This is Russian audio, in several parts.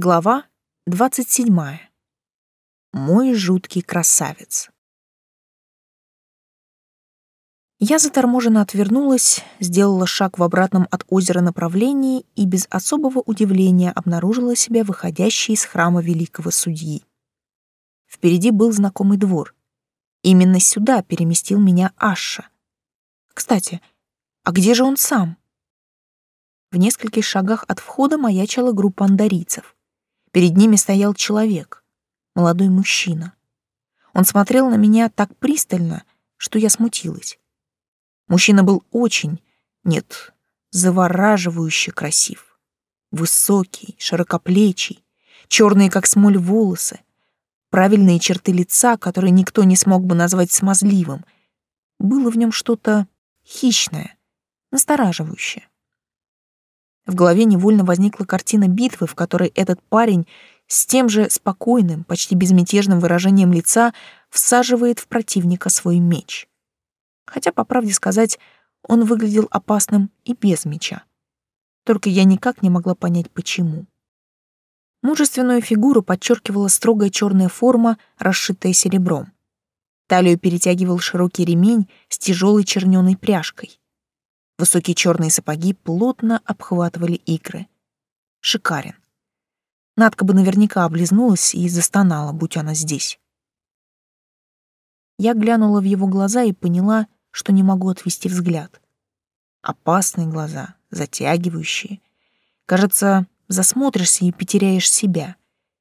Глава 27. Мой жуткий красавец. Я заторможенно отвернулась, сделала шаг в обратном от озера направлении и без особого удивления обнаружила себя выходящей из храма великого судьи. Впереди был знакомый двор. Именно сюда переместил меня Аша. Кстати, а где же он сам? В нескольких шагах от входа маячила группа андарийцев. Перед ними стоял человек, молодой мужчина. Он смотрел на меня так пристально, что я смутилась. Мужчина был очень, нет, завораживающе красив. Высокий, широкоплечий, черные как смоль волосы, правильные черты лица, которые никто не смог бы назвать смазливым. Было в нем что-то хищное, настораживающее. В голове невольно возникла картина битвы, в которой этот парень с тем же спокойным, почти безмятежным выражением лица всаживает в противника свой меч. Хотя, по правде сказать, он выглядел опасным и без меча. Только я никак не могла понять, почему. Мужественную фигуру подчеркивала строгая черная форма, расшитая серебром. Талию перетягивал широкий ремень с тяжелой черненой пряжкой. Высокие черные сапоги плотно обхватывали икры. Шикарен. Надка бы наверняка облизнулась и застонала, будь она здесь. Я глянула в его глаза и поняла, что не могу отвести взгляд. Опасные глаза, затягивающие. Кажется, засмотришься и потеряешь себя.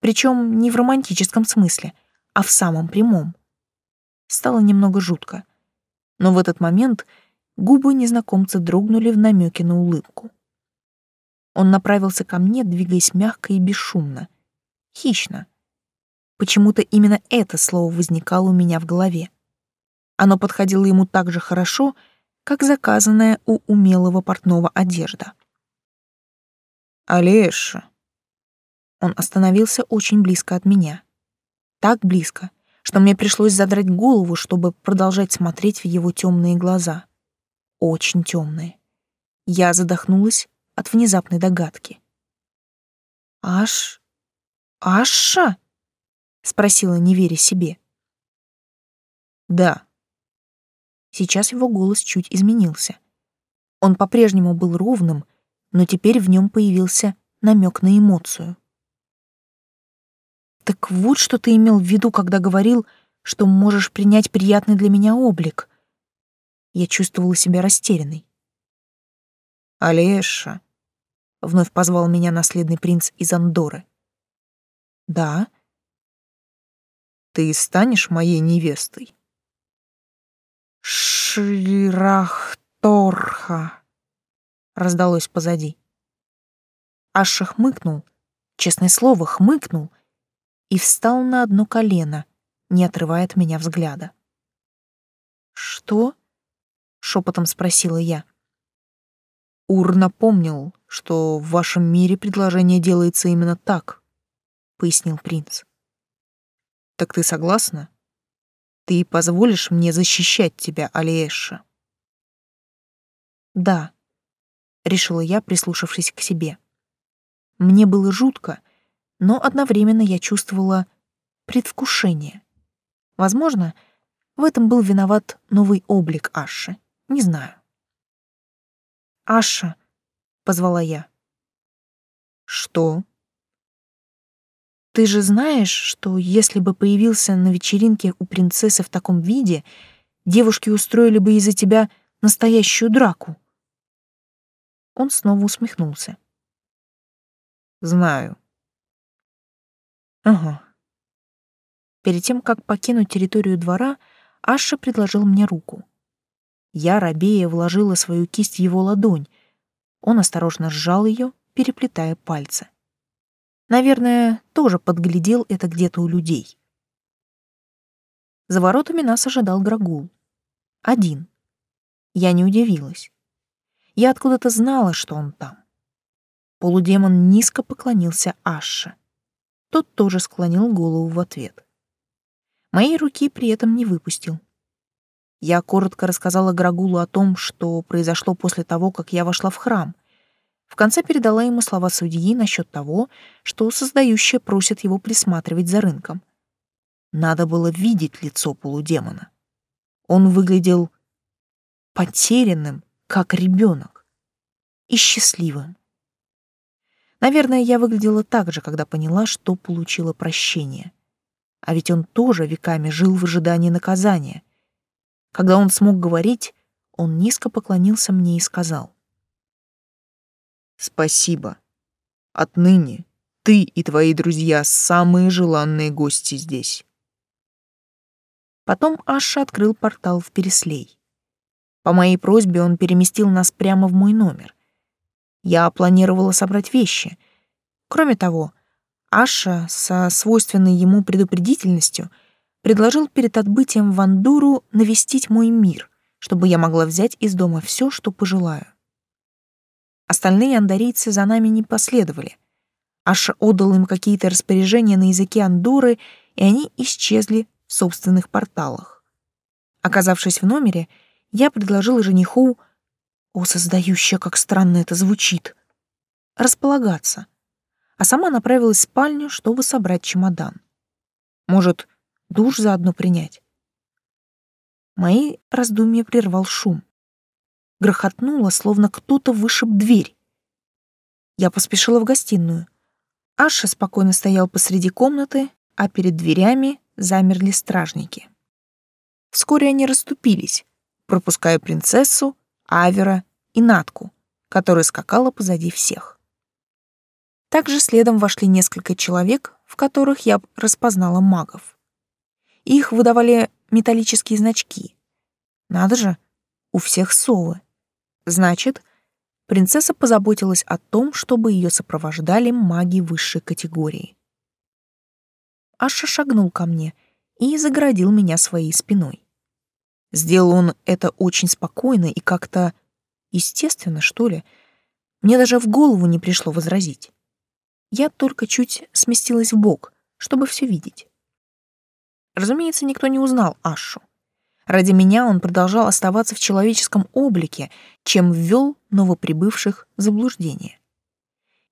Причем не в романтическом смысле, а в самом прямом. Стало немного жутко. Но в этот момент Губы незнакомца дрогнули в намеке на улыбку. Он направился ко мне, двигаясь мягко и бесшумно. Хищно. Почему-то именно это слово возникало у меня в голове. Оно подходило ему так же хорошо, как заказанная у умелого портного одежда. «Олеша!» Он остановился очень близко от меня. Так близко, что мне пришлось задрать голову, чтобы продолжать смотреть в его темные глаза очень темные. Я задохнулась от внезапной догадки. «Аш... Аша?» — спросила, не веря себе. «Да». Сейчас его голос чуть изменился. Он по-прежнему был ровным, но теперь в нем появился намек на эмоцию. «Так вот, что ты имел в виду, когда говорил, что можешь принять приятный для меня облик», я чувствовала себя растерянной. «Алеша», — вновь позвал меня наследный принц из Андоры. «Да». «Ты станешь моей невестой?» «Ширахторха», — раздалось позади. Аша хмыкнул, честное слово, хмыкнул и встал на одно колено, не отрывая от меня взгляда. «Что?» Шепотом спросила я. Ур напомнил, что в вашем мире предложение делается именно так, пояснил принц. Так ты согласна? Ты позволишь мне защищать тебя, Алиэша? Да, решила я, прислушавшись к себе. Мне было жутко, но одновременно я чувствовала предвкушение. Возможно, в этом был виноват новый облик Аши. Не знаю. «Аша», — позвала я. «Что?» «Ты же знаешь, что если бы появился на вечеринке у принцессы в таком виде, девушки устроили бы из-за тебя настоящую драку?» Он снова усмехнулся. «Знаю». «Ага». Перед тем, как покинуть территорию двора, Аша предложил мне руку. Я, рабея, вложила свою кисть в его ладонь. Он осторожно сжал ее, переплетая пальцы. Наверное, тоже подглядел это где-то у людей. За воротами нас ожидал Грагул. Один. Я не удивилась. Я откуда-то знала, что он там. Полудемон низко поклонился Аше. Тот тоже склонил голову в ответ. Моей руки при этом не выпустил. Я коротко рассказала Грагулу о том, что произошло после того, как я вошла в храм. В конце передала ему слова судьи насчет того, что создающая просит его присматривать за рынком. Надо было видеть лицо полудемона. Он выглядел потерянным, как ребенок, и счастливым. Наверное, я выглядела так же, когда поняла, что получила прощение. А ведь он тоже веками жил в ожидании наказания. Когда он смог говорить, он низко поклонился мне и сказал. «Спасибо. Отныне ты и твои друзья самые желанные гости здесь». Потом Аша открыл портал в Переслей. По моей просьбе он переместил нас прямо в мой номер. Я планировала собрать вещи. Кроме того, Аша со свойственной ему предупредительностью предложил перед отбытием в Андуру навестить мой мир, чтобы я могла взять из дома все, что пожелаю. Остальные андарийцы за нами не последовали. Аша отдал им какие-то распоряжения на языке Андуры, и они исчезли в собственных порталах. Оказавшись в номере, я предложила жениху, о, создающая, как странно это звучит, располагаться, а сама направилась в спальню, чтобы собрать чемодан. Может, душ заодно принять? Мои раздумья прервал шум. Грохотнуло, словно кто-то вышиб дверь. Я поспешила в гостиную. Аша спокойно стоял посреди комнаты, а перед дверями замерли стражники. Вскоре они расступились, пропуская принцессу, Авера и Натку, которая скакала позади всех. Также следом вошли несколько человек, в которых я распознала магов. Их выдавали металлические значки. Надо же, у всех совы. Значит, принцесса позаботилась о том, чтобы ее сопровождали маги высшей категории. Аша шагнул ко мне и загородил меня своей спиной. Сделал он это очень спокойно и как-то естественно, что ли. Мне даже в голову не пришло возразить. Я только чуть сместилась в бок, чтобы все видеть. Разумеется, никто не узнал Ашу. Ради меня он продолжал оставаться в человеческом облике, чем ввел новоприбывших в заблуждение.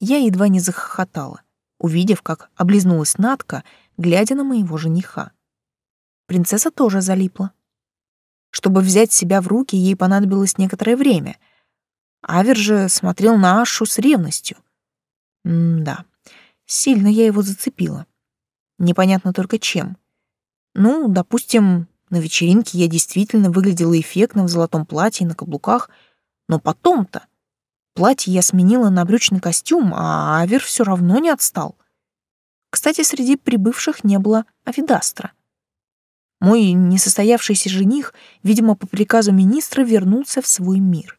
Я едва не захохотала, увидев, как облизнулась Натка, глядя на моего жениха. Принцесса тоже залипла. Чтобы взять себя в руки, ей понадобилось некоторое время. Авер же смотрел на Ашу с ревностью. М-да, сильно я его зацепила. Непонятно только чем. Ну, допустим, на вечеринке я действительно выглядела эффектно в золотом платье и на каблуках, но потом-то платье я сменила на брючный костюм, а Авер все равно не отстал. Кстати, среди прибывших не было Авидастра. Мой несостоявшийся жених, видимо, по приказу министра вернулся в свой мир.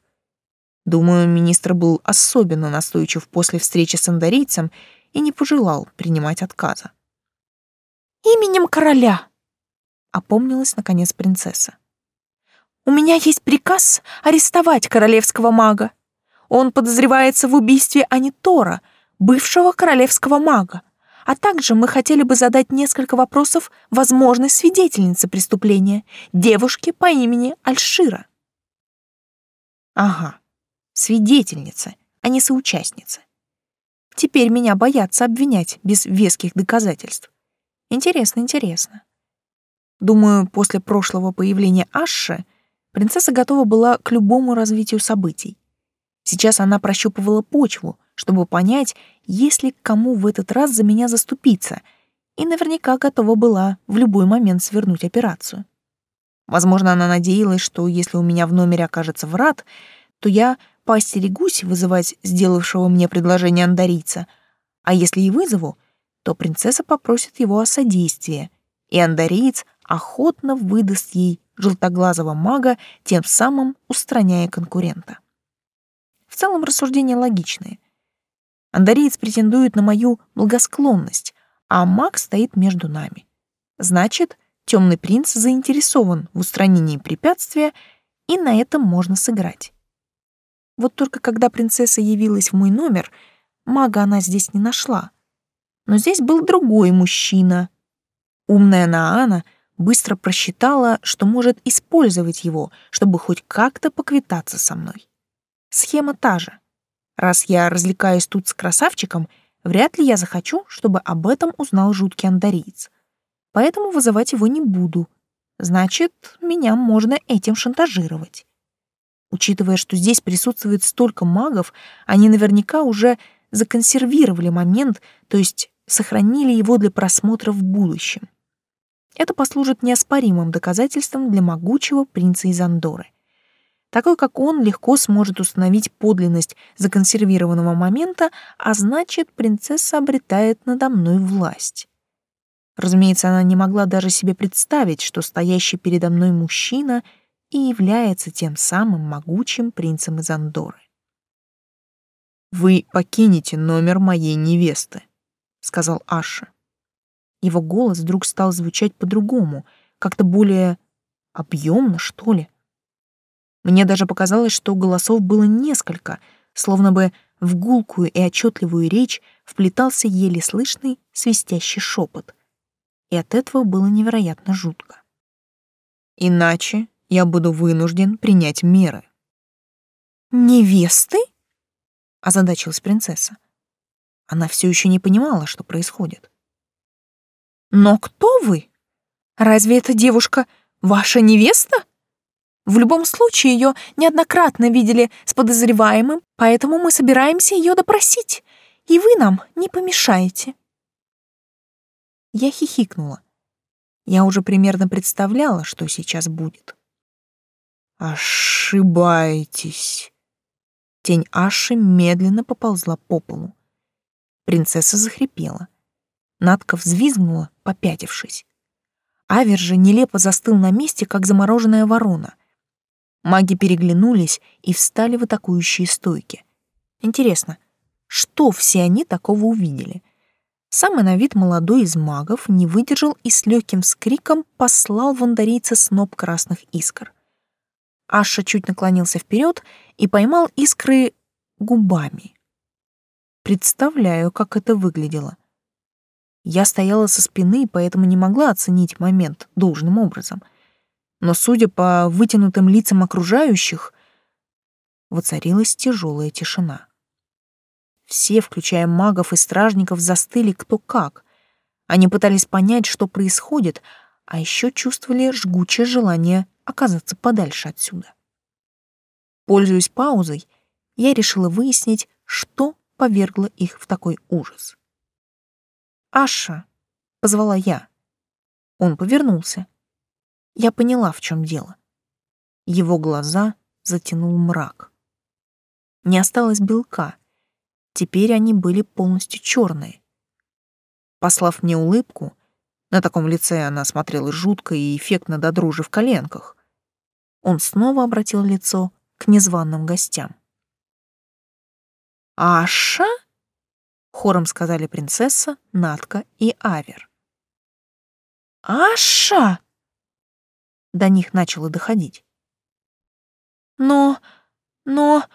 Думаю, министр был особенно настойчив после встречи с андарийцем и не пожелал принимать отказа. «Именем короля!» — опомнилась, наконец, принцесса. «У меня есть приказ арестовать королевского мага. Он подозревается в убийстве Анитора, бывшего королевского мага. А также мы хотели бы задать несколько вопросов возможной свидетельнице преступления, девушке по имени Альшира. Ага, свидетельница, а не соучастница. Теперь меня боятся обвинять без веских доказательств. Интересно, интересно. Думаю, после прошлого появления Ашши принцесса готова была к любому развитию событий. Сейчас она прощупывала почву, чтобы понять, есть ли кому в этот раз за меня заступиться, и наверняка готова была в любой момент свернуть операцию. Возможно, она надеялась, что если у меня в номере окажется врат, то я поостерегусь вызывать сделавшего мне предложение андарийца, а если и вызову, то принцесса попросит его о содействии, и андариец охотно выдаст ей желтоглазого мага, тем самым устраняя конкурента. В целом рассуждения логичные. Андариец претендует на мою благосклонность, а маг стоит между нами. Значит, темный принц заинтересован в устранении препятствия, и на этом можно сыграть. Вот только когда принцесса явилась в мой номер, мага она здесь не нашла. Но здесь был другой мужчина. Умная Наана быстро просчитала, что может использовать его, чтобы хоть как-то поквитаться со мной. Схема та же. Раз я развлекаюсь тут с красавчиком, вряд ли я захочу, чтобы об этом узнал жуткий андариец. Поэтому вызывать его не буду. Значит, меня можно этим шантажировать. Учитывая, что здесь присутствует столько магов, они наверняка уже законсервировали момент, то есть сохранили его для просмотра в будущем. Это послужит неоспоримым доказательством для могучего принца из Андоры. Такой, как он, легко сможет установить подлинность законсервированного момента, а значит, принцесса обретает надо мной власть. Разумеется, она не могла даже себе представить, что стоящий передо мной мужчина и является тем самым могучим принцем из Андоры. «Вы покинете номер моей невесты», — сказал Аша. Его голос вдруг стал звучать по-другому, как-то более объемно, что ли. Мне даже показалось, что голосов было несколько, словно бы в гулкую и отчетливую речь вплетался еле слышный свистящий шепот. И от этого было невероятно жутко. «Иначе я буду вынужден принять меры». «Невесты?» — озадачилась принцесса. Она все еще не понимала, что происходит. Но кто вы? Разве эта девушка ваша невеста? В любом случае, ее неоднократно видели с подозреваемым, поэтому мы собираемся ее допросить, и вы нам не помешаете. Я хихикнула. Я уже примерно представляла, что сейчас будет. Ошибаетесь. Тень Аши медленно поползла по полу. Принцесса захрипела. Надка взвизгнула, попятившись. Авер же нелепо застыл на месте, как замороженная ворона. Маги переглянулись и встали в атакующие стойки. Интересно, что все они такого увидели? Самый на вид молодой из магов не выдержал и с легким вскриком послал вандарийца сноп красных искр. Аша чуть наклонился вперед и поймал искры губами. Представляю, как это выглядело. Я стояла со спины, поэтому не могла оценить момент должным образом. Но, судя по вытянутым лицам окружающих, воцарилась тяжелая тишина. Все, включая магов и стражников, застыли кто как. Они пытались понять, что происходит, а еще чувствовали жгучее желание оказаться подальше отсюда. Пользуясь паузой, я решила выяснить, что повергло их в такой ужас. «Аша!» — позвала я. Он повернулся. Я поняла, в чем дело. Его глаза затянул мрак. Не осталось белка. Теперь они были полностью черные. Послав мне улыбку, на таком лице она смотрела жутко и эффектно до дрожи в коленках, он снова обратил лицо к незваным гостям. «Аша?» Хором сказали принцесса, Натка и Авер. «Аша!» До них начало доходить. «Но... но...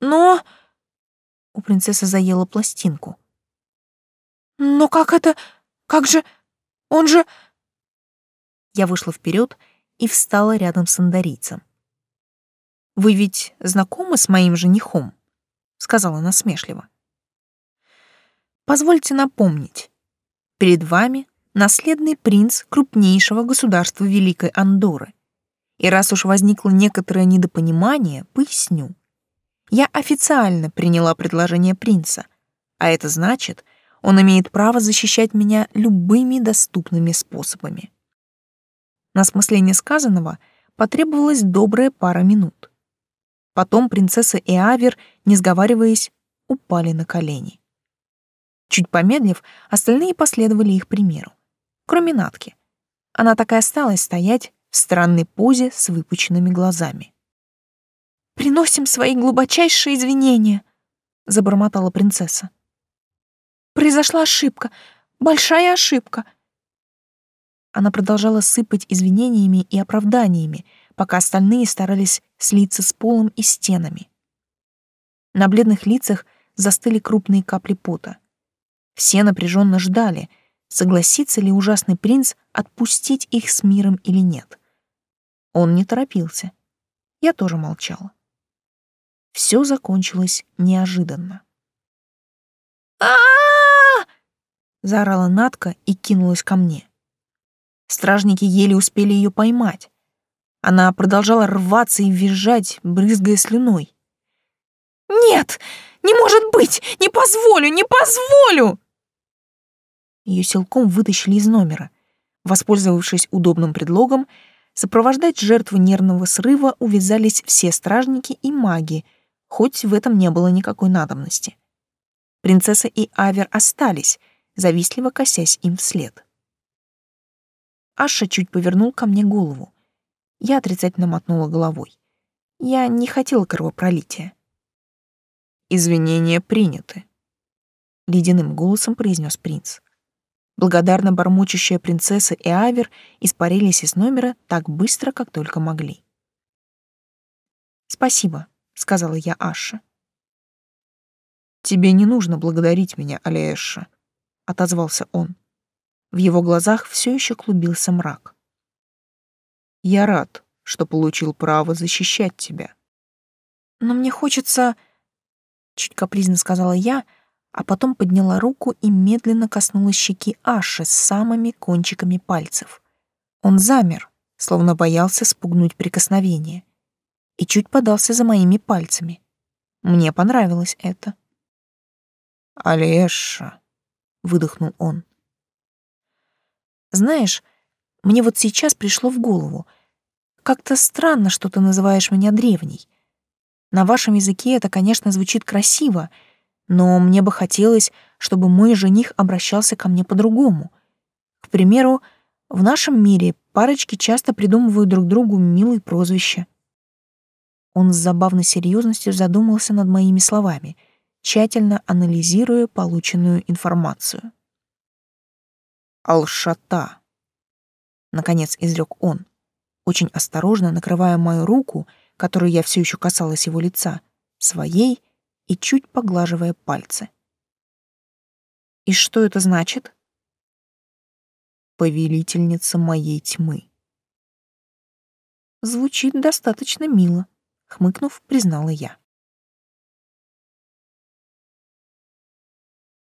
но...» У принцессы заела пластинку. «Но как это... как же... он же...» Я вышла вперед и встала рядом с андарийцем. «Вы ведь знакомы с моим женихом?» — сказала насмешливо. Позвольте напомнить. Перед вами наследный принц крупнейшего государства Великой Андоры. И раз уж возникло некоторое недопонимание, поясню. Я официально приняла предложение принца, а это значит, он имеет право защищать меня любыми доступными способами. На осмысление сказанного потребовалась добрая пара минут. Потом принцесса и Авер, не сговариваясь, упали на колени. Чуть помедлив, остальные последовали их примеру. Кроме Натки. Она так и осталась стоять в странной позе с выпученными глазами. «Приносим свои глубочайшие извинения», — забормотала принцесса. «Произошла ошибка, большая ошибка». Она продолжала сыпать извинениями и оправданиями, пока остальные старались слиться с полом и стенами. На бледных лицах застыли крупные капли пота. Все напряженно ждали, согласится ли ужасный принц отпустить их с миром или нет. Он не торопился. Я тоже молчала. все закончилось неожиданно. а заорала Натка и кинулась ко мне. Стражники еле успели ее поймать. Она продолжала рваться и визжать, брызгая слюной. «Нет! Не может быть! Не позволю! Не позволю!» Ее силком вытащили из номера. Воспользовавшись удобным предлогом, сопровождать жертву нервного срыва увязались все стражники и маги, хоть в этом не было никакой надобности. Принцесса и Авер остались, завистливо косясь им вслед. Аша чуть повернул ко мне голову. Я отрицательно мотнула головой. Я не хотела кровопролития. «Извинения приняты», — ледяным голосом произнес принц. Благодарно бормочущая принцесса и Авер испарились из номера так быстро, как только могли. «Спасибо», — сказала я Аше. «Тебе не нужно благодарить меня, Алиэша», — отозвался он. В его глазах все еще клубился мрак. «Я рад, что получил право защищать тебя». «Но мне хочется...» — чуть капризно сказала я, а потом подняла руку и медленно коснулась щеки Аши с самыми кончиками пальцев. Он замер, словно боялся спугнуть прикосновение, и чуть подался за моими пальцами. Мне понравилось это. «Алеша», — выдохнул он. Знаешь, мне вот сейчас пришло в голову. Как-то странно, что ты называешь меня древней. На вашем языке это, конечно, звучит красиво, но мне бы хотелось, чтобы мой жених обращался ко мне по-другому. К примеру, в нашем мире парочки часто придумывают друг другу милые прозвища. Он с забавной серьезностью задумался над моими словами, тщательно анализируя полученную информацию. Алшата. Наконец изрек он, очень осторожно накрывая мою руку, которой я все еще касалась его лица, своей и чуть поглаживая пальцы. И что это значит? Повелительница моей тьмы. Звучит достаточно мило, хмыкнув, признала я.